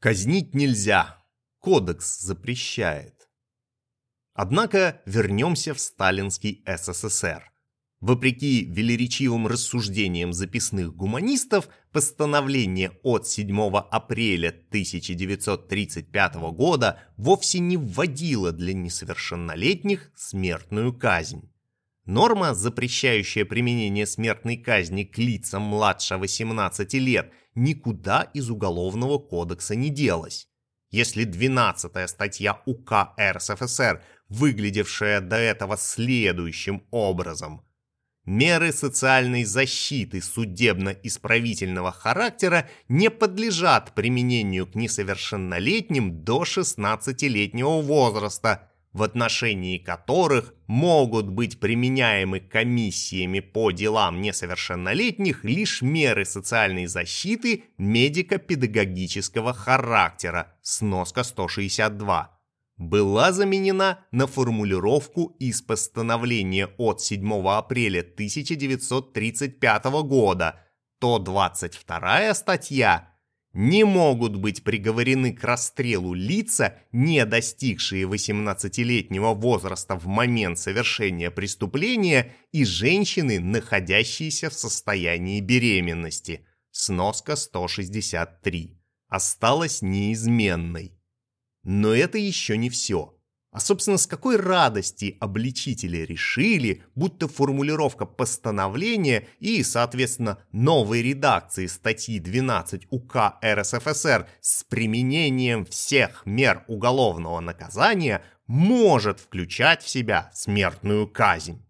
Казнить нельзя. Кодекс запрещает. Однако вернемся в сталинский СССР. Вопреки велеречивым рассуждениям записных гуманистов, постановление от 7 апреля 1935 года вовсе не вводило для несовершеннолетних смертную казнь. Норма, запрещающая применение смертной казни к лицам младше 18 лет, никуда из Уголовного кодекса не делась. Если 12-я статья УК РСФСР, выглядевшая до этого следующим образом – Меры социальной защиты судебно-исправительного характера не подлежат применению к несовершеннолетним до 16-летнего возраста, в отношении которых могут быть применяемы комиссиями по делам несовершеннолетних лишь меры социальной защиты медико-педагогического характера, сноска 162 была заменена на формулировку из постановления от 7 апреля 1935 года, то 22 статья не могут быть приговорены к расстрелу лица, не достигшие 18-летнего возраста в момент совершения преступления, и женщины, находящиеся в состоянии беременности. Сноска 163. Осталась неизменной. Но это еще не все. А, собственно, с какой радости обличители решили, будто формулировка постановления и, соответственно, новой редакции статьи 12 УК РСФСР с применением всех мер уголовного наказания может включать в себя смертную казнь.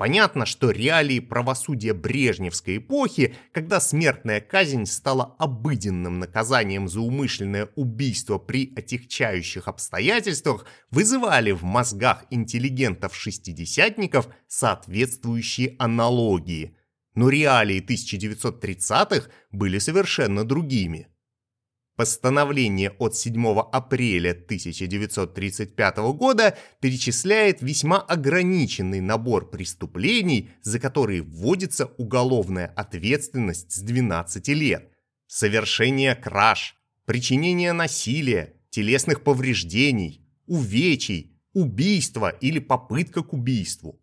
Понятно, что реалии правосудия брежневской эпохи, когда смертная казнь стала обыденным наказанием за умышленное убийство при отягчающих обстоятельствах, вызывали в мозгах интеллигентов-шестидесятников соответствующие аналогии. Но реалии 1930-х были совершенно другими. Постановление от 7 апреля 1935 года перечисляет весьма ограниченный набор преступлений, за которые вводится уголовная ответственность с 12 лет. Совершение краж, причинение насилия, телесных повреждений, увечий, убийство или попытка к убийству.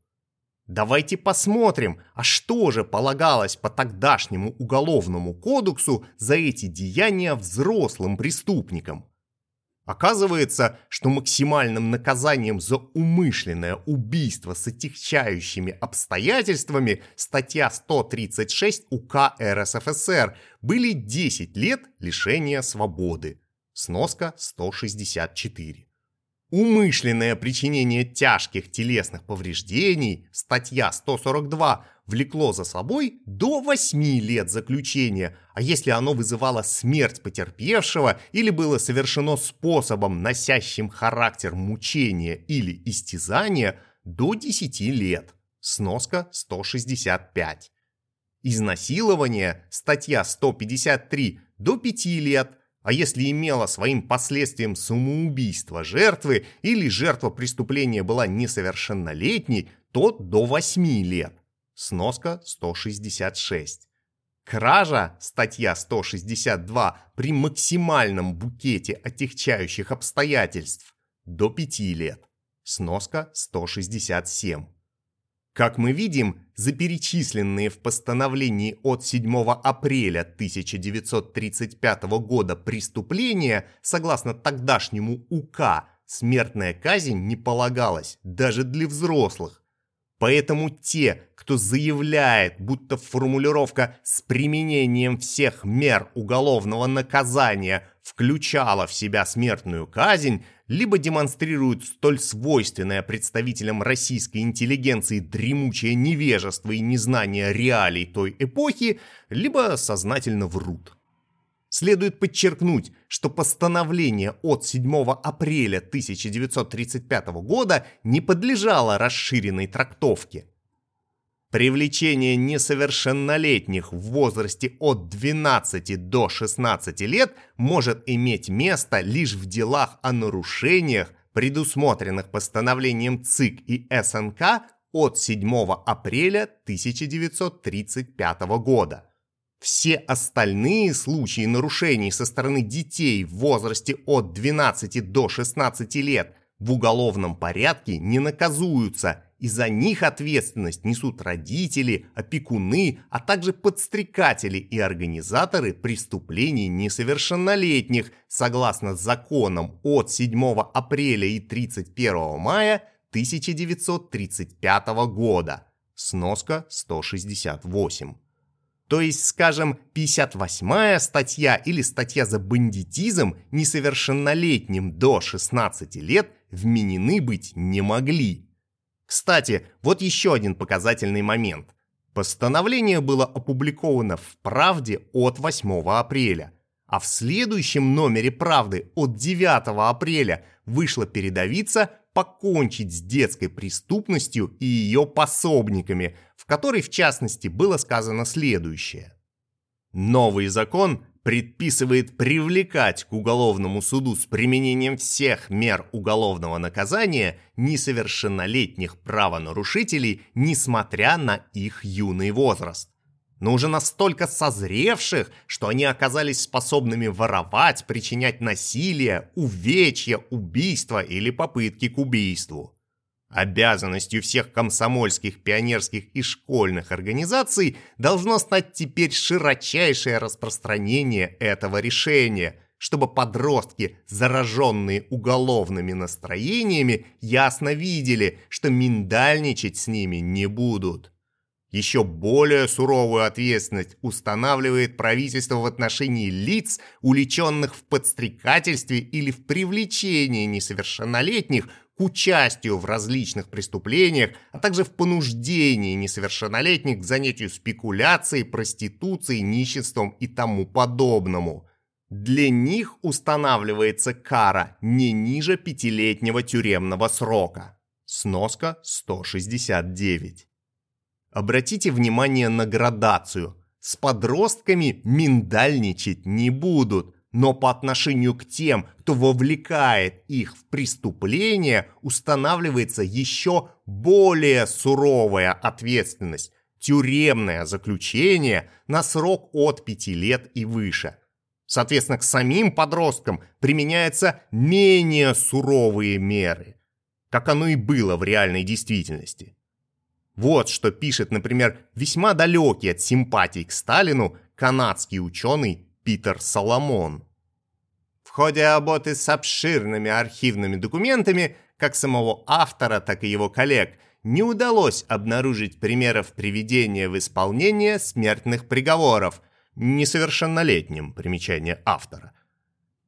Давайте посмотрим, а что же полагалось по тогдашнему уголовному кодексу за эти деяния взрослым преступникам. Оказывается, что максимальным наказанием за умышленное убийство с отягчающими обстоятельствами статья 136 УК РСФСР были 10 лет лишения свободы. Сноска 164. Умышленное причинение тяжких телесных повреждений, статья 142, влекло за собой до 8 лет заключения, а если оно вызывало смерть потерпевшего или было совершено способом, носящим характер мучения или истязания, до 10 лет. Сноска 165. Изнасилование, статья 153, до 5 лет, а если имело своим последствием самоубийство жертвы или жертва преступления была несовершеннолетней, то до 8 лет. Сноска 166. Кража, статья 162, при максимальном букете отягчающих обстоятельств до 5 лет. Сноска 167. Как мы видим, за перечисленные в постановлении от 7 апреля 1935 года преступления, согласно тогдашнему УК, смертная казнь не полагалась даже для взрослых. Поэтому те, кто заявляет, будто формулировка «с применением всех мер уголовного наказания» включала в себя смертную казнь – либо демонстрируют столь свойственное представителям российской интеллигенции дремучее невежество и незнание реалий той эпохи, либо сознательно врут. Следует подчеркнуть, что постановление от 7 апреля 1935 года не подлежало расширенной трактовке – Привлечение несовершеннолетних в возрасте от 12 до 16 лет может иметь место лишь в делах о нарушениях, предусмотренных постановлением ЦИК и СНК от 7 апреля 1935 года. Все остальные случаи нарушений со стороны детей в возрасте от 12 до 16 лет в уголовном порядке не наказуются, и за них ответственность несут родители, опекуны, а также подстрекатели и организаторы преступлений несовершеннолетних, согласно законам от 7 апреля и 31 мая 1935 года. Сноска 168. То есть, скажем, 58-я статья или статья за бандитизм несовершеннолетним до 16 лет вменены быть не могли. Кстати, вот еще один показательный момент. Постановление было опубликовано в «Правде» от 8 апреля, а в следующем номере «Правды» от 9 апреля вышла передовица покончить с детской преступностью и ее пособниками, в которой, в частности, было сказано следующее. Новый закон предписывает привлекать к уголовному суду с применением всех мер уголовного наказания несовершеннолетних правонарушителей, несмотря на их юный возраст но уже настолько созревших, что они оказались способными воровать, причинять насилие, увечья, убийства или попытки к убийству. Обязанностью всех комсомольских, пионерских и школьных организаций должно стать теперь широчайшее распространение этого решения, чтобы подростки, зараженные уголовными настроениями, ясно видели, что миндальничать с ними не будут. Еще более суровую ответственность устанавливает правительство в отношении лиц, уличенных в подстрекательстве или в привлечении несовершеннолетних к участию в различных преступлениях, а также в понуждении несовершеннолетних к занятию спекуляцией, проституцией, нищенством и тому подобному. Для них устанавливается кара не ниже пятилетнего тюремного срока. Сноска 169. Обратите внимание на градацию. С подростками миндальничать не будут, но по отношению к тем, кто вовлекает их в преступление, устанавливается еще более суровая ответственность – тюремное заключение на срок от 5 лет и выше. Соответственно, к самим подросткам применяются менее суровые меры, как оно и было в реальной действительности. Вот что пишет, например, весьма далекий от симпатий к Сталину канадский ученый Питер Соломон. Ходе работы с обширными архивными документами, как самого автора, так и его коллег, не удалось обнаружить примеров приведения в исполнение смертных приговоров несовершеннолетним, примечание автора,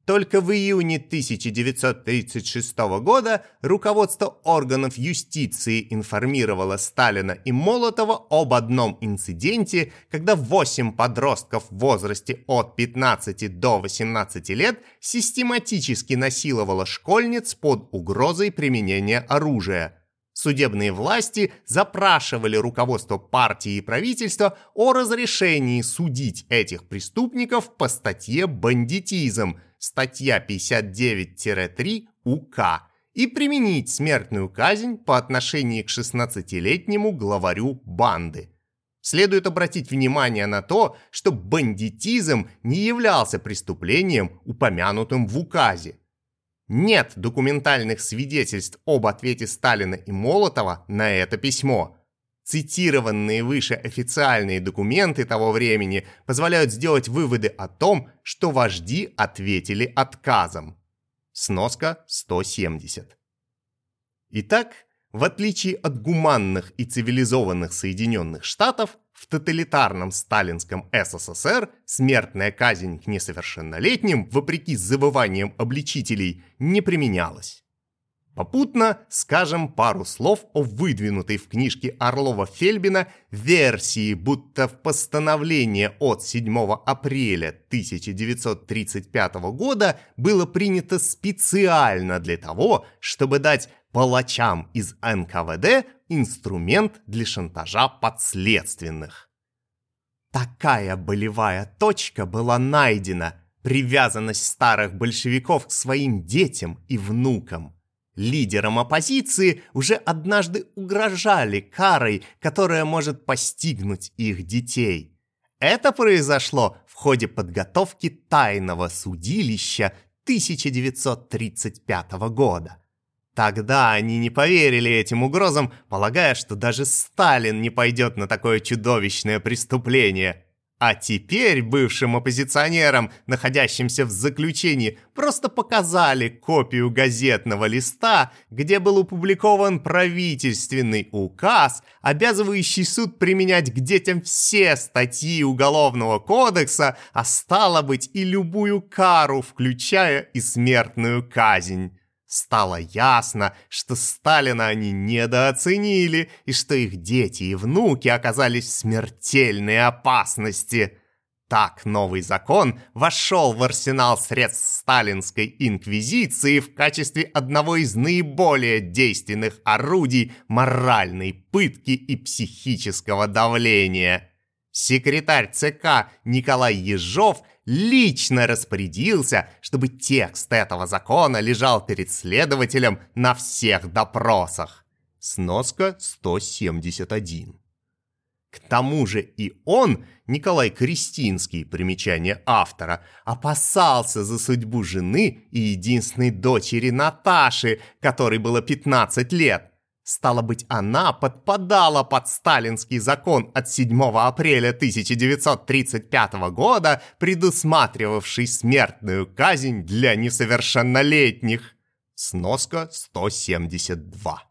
только в июне 1936 года руководство органов юстиции информировало Сталина и Молотова об одном инциденте, когда 8 подростков в возрасте от 15 до 18 лет систематически насиловало школьниц под угрозой применения оружия – Судебные власти запрашивали руководство партии и правительства о разрешении судить этих преступников по статье «Бандитизм», статья 59-3 УК, и применить смертную казнь по отношению к 16-летнему главарю банды. Следует обратить внимание на то, что бандитизм не являлся преступлением, упомянутым в указе. Нет документальных свидетельств об ответе Сталина и Молотова на это письмо. Цитированные выше официальные документы того времени позволяют сделать выводы о том, что вожди ответили отказом. Сноска 170. Итак, в отличие от гуманных и цивилизованных Соединенных Штатов, в тоталитарном сталинском СССР смертная казнь к несовершеннолетним, вопреки завываниям обличителей, не применялась. Попутно скажем пару слов о выдвинутой в книжке Орлова-Фельбина версии, будто в постановление от 7 апреля 1935 года было принято специально для того, чтобы дать палачам из НКВД инструмент для шантажа подследственных. Такая болевая точка была найдена, привязанность старых большевиков к своим детям и внукам. Лидерам оппозиции уже однажды угрожали карой, которая может постигнуть их детей. Это произошло в ходе подготовки тайного судилища 1935 года. Тогда они не поверили этим угрозам, полагая, что даже Сталин не пойдет на такое чудовищное преступление – а теперь бывшим оппозиционерам, находящимся в заключении, просто показали копию газетного листа, где был опубликован правительственный указ, обязывающий суд применять к детям все статьи Уголовного кодекса, а стало быть и любую кару, включая и смертную казнь. Стало ясно, что Сталина они недооценили и что их дети и внуки оказались в смертельной опасности. Так новый закон вошел в арсенал средств сталинской инквизиции в качестве одного из наиболее действенных орудий моральной пытки и психического давления. Секретарь ЦК Николай Ежов лично распорядился, чтобы текст этого закона лежал перед следователем на всех допросах. Сноска 171. К тому же и он, Николай Кристинский, примечание автора, опасался за судьбу жены и единственной дочери Наташи, которой было 15 лет. Стало быть, она подпадала под сталинский закон от 7 апреля 1935 года, предусматривавший смертную казнь для несовершеннолетних. Сноска 172.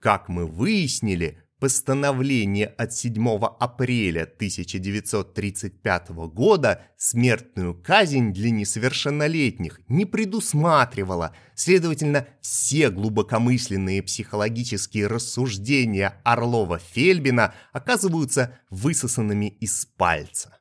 Как мы выяснили, Постановление от 7 апреля 1935 года смертную казнь для несовершеннолетних не предусматривало. Следовательно, все глубокомысленные психологические рассуждения Орлова-Фельбина оказываются высосанными из пальца.